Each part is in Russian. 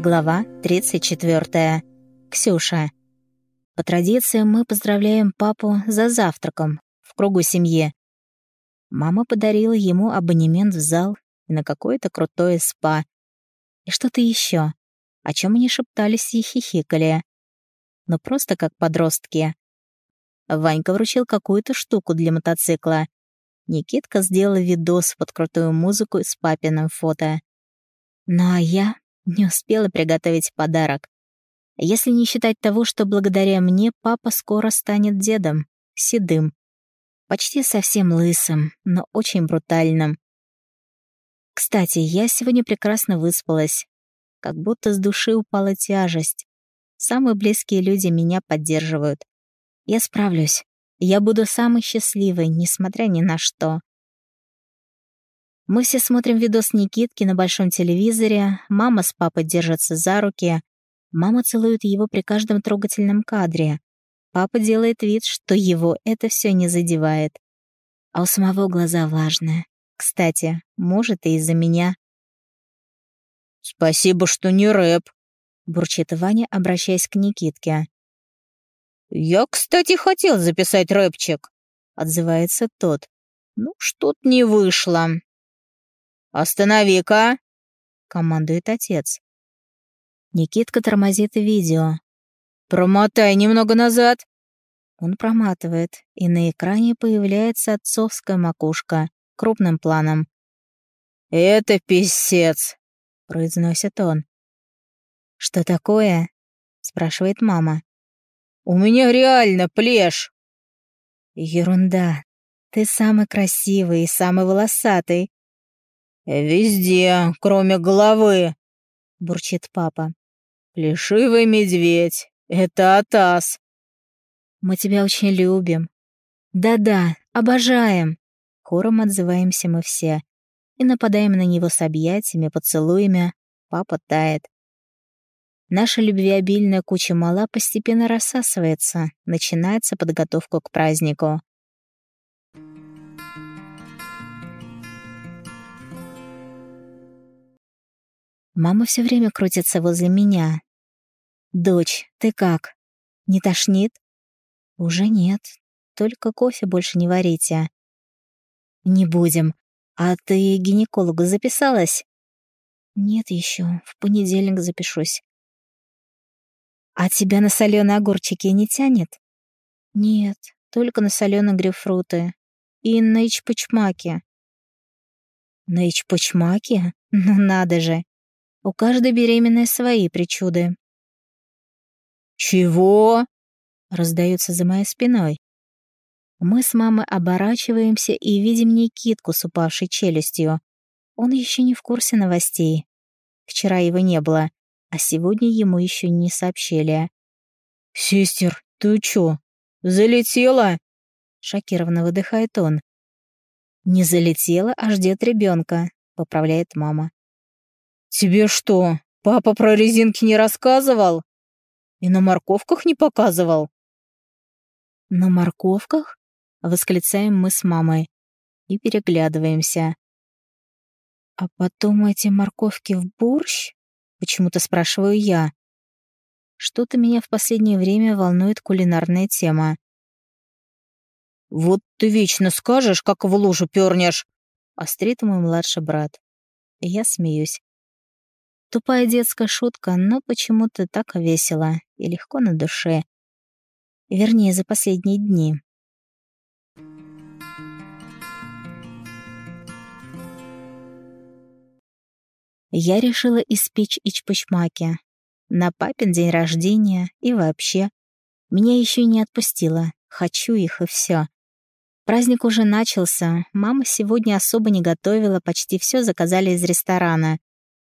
Глава 34. Ксюша. По традиции мы поздравляем папу за завтраком в кругу семьи. Мама подарила ему абонемент в зал и на какое-то крутое спа. И что-то еще, о чем они шептались и хихикали. Но просто как подростки. Ванька вручил какую-то штуку для мотоцикла. Никитка сделала видос под крутую музыку с папиным фото. Ну а я не успела приготовить подарок. Если не считать того, что благодаря мне папа скоро станет дедом, седым. Почти совсем лысым, но очень брутальным. Кстати, я сегодня прекрасно выспалась. Как будто с души упала тяжесть. Самые близкие люди меня поддерживают. Я справлюсь. Я буду самой счастливой, несмотря ни на что. Мы все смотрим видос Никитки на большом телевизоре, мама с папой держатся за руки, мама целует его при каждом трогательном кадре. Папа делает вид, что его это все не задевает. А у самого глаза важные. Кстати, может, и из-за меня. «Спасибо, что не рэп», — бурчит Ваня, обращаясь к Никитке. «Я, кстати, хотел записать рэпчик», — отзывается тот. «Ну, что-то не вышло». «Останови-ка!» — командует отец. Никитка тормозит видео. «Промотай немного назад!» Он проматывает, и на экране появляется отцовская макушка крупным планом. «Это писец!» — произносит он. «Что такое?» — спрашивает мама. «У меня реально плешь!» «Ерунда. Ты самый красивый и самый волосатый. «Везде, кроме головы», — бурчит папа. «Плешивый медведь. Это Атас». «Мы тебя очень любим». «Да-да, обожаем». Хором отзываемся мы все и нападаем на него с объятиями, поцелуями. Папа тает. Наша любвеобильная куча мала постепенно рассасывается, начинается подготовка к празднику. Мама все время крутится возле меня. «Дочь, ты как? Не тошнит?» «Уже нет. Только кофе больше не варите». «Не будем. А ты гинекологу записалась?» «Нет еще. В понедельник запишусь». «А тебя на соленые огурчики не тянет?» «Нет, только на соленые грейпфруты. И на ичпочмаки». «На ичпочмаки? Ну надо же!» У каждой беременной свои причуды. «Чего?» — раздается за моей спиной. Мы с мамой оборачиваемся и видим Никитку с упавшей челюстью. Он еще не в курсе новостей. Вчера его не было, а сегодня ему еще не сообщили. «Сестер, ты чё, залетела?» Шокированно выдыхает он. «Не залетела, а ждет ребенка», — поправляет мама. «Тебе что, папа про резинки не рассказывал? И на морковках не показывал?» «На морковках?» — восклицаем мы с мамой и переглядываемся. «А потом эти морковки в борщ?» — почему-то спрашиваю я. Что-то меня в последнее время волнует кулинарная тема. «Вот ты вечно скажешь, как в лужу пернешь!» — острит мой младший брат. Я смеюсь. Тупая детская шутка, но почему-то так весело и легко на душе. Вернее, за последние дни. Я решила испечь ичпочмаки. На папин день рождения и вообще. Меня еще не отпустило. Хочу их и все. Праздник уже начался. Мама сегодня особо не готовила, почти все заказали из ресторана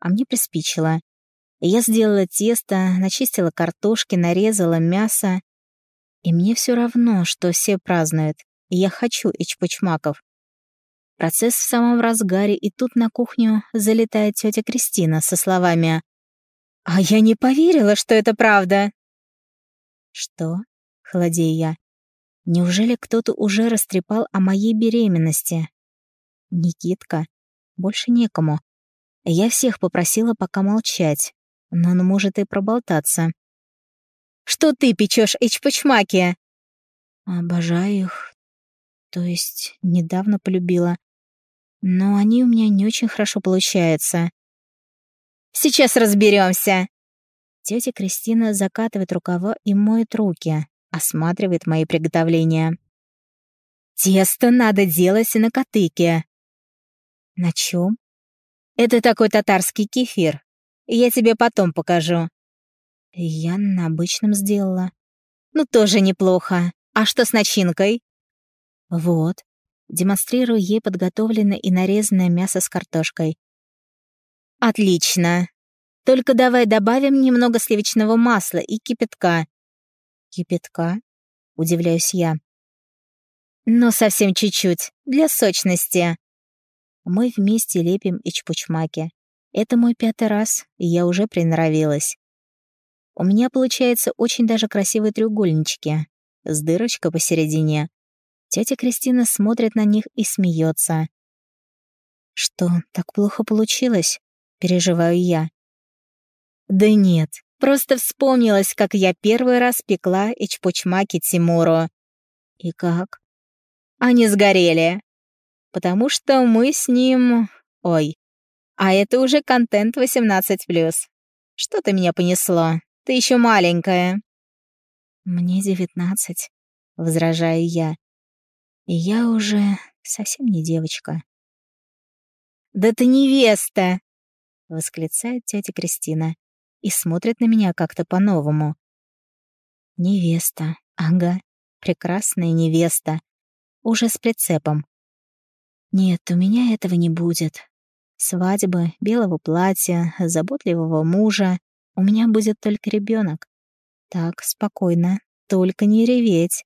а мне приспичило. Я сделала тесто, начистила картошки, нарезала мясо. И мне все равно, что все празднуют, и я хочу ичпочмаков. Процесс в самом разгаре, и тут на кухню залетает тетя Кристина со словами «А я не поверила, что это правда!» «Что?» — холодею я. «Неужели кто-то уже растрепал о моей беременности?» «Никитка. Больше некому. Я всех попросила пока молчать. но он может и проболтаться. «Что ты печешь, эчпочмаки?» «Обожаю их. То есть недавно полюбила. Но они у меня не очень хорошо получаются». «Сейчас разберемся. Тетя Кристина закатывает рукава и моет руки, осматривает мои приготовления. «Тесто надо делать на котыке». «На чем?» «Это такой татарский кефир. Я тебе потом покажу». Я на обычном сделала. Ну, тоже неплохо. А что с начинкой? Вот. Демонстрирую ей подготовленное и нарезанное мясо с картошкой. Отлично. Только давай добавим немного сливочного масла и кипятка». «Кипятка?» — удивляюсь я. «Ну, совсем чуть-чуть, для сочности». Мы вместе лепим ичпучмаки. Это мой пятый раз, и я уже приноровилась. У меня получается очень даже красивые треугольнички, с дырочкой посередине. Тетя Кристина смотрит на них и смеется. «Что, так плохо получилось?» — переживаю я. Да нет, просто вспомнилось, как я первый раз пекла ичпочмаки Тимуру. И как? Они сгорели. Потому что мы с ним... Ой. А это уже контент 18+. Что ты меня понесло? Ты еще маленькая. Мне девятнадцать, возражаю я. И я уже совсем не девочка. «Да ты невеста!» — восклицает тетя Кристина и смотрит на меня как-то по-новому. Невеста, ага, прекрасная невеста, уже с прицепом. Нет, у меня этого не будет. Свадьбы, белого платья, заботливого мужа. У меня будет только ребенок. Так, спокойно, только не реветь.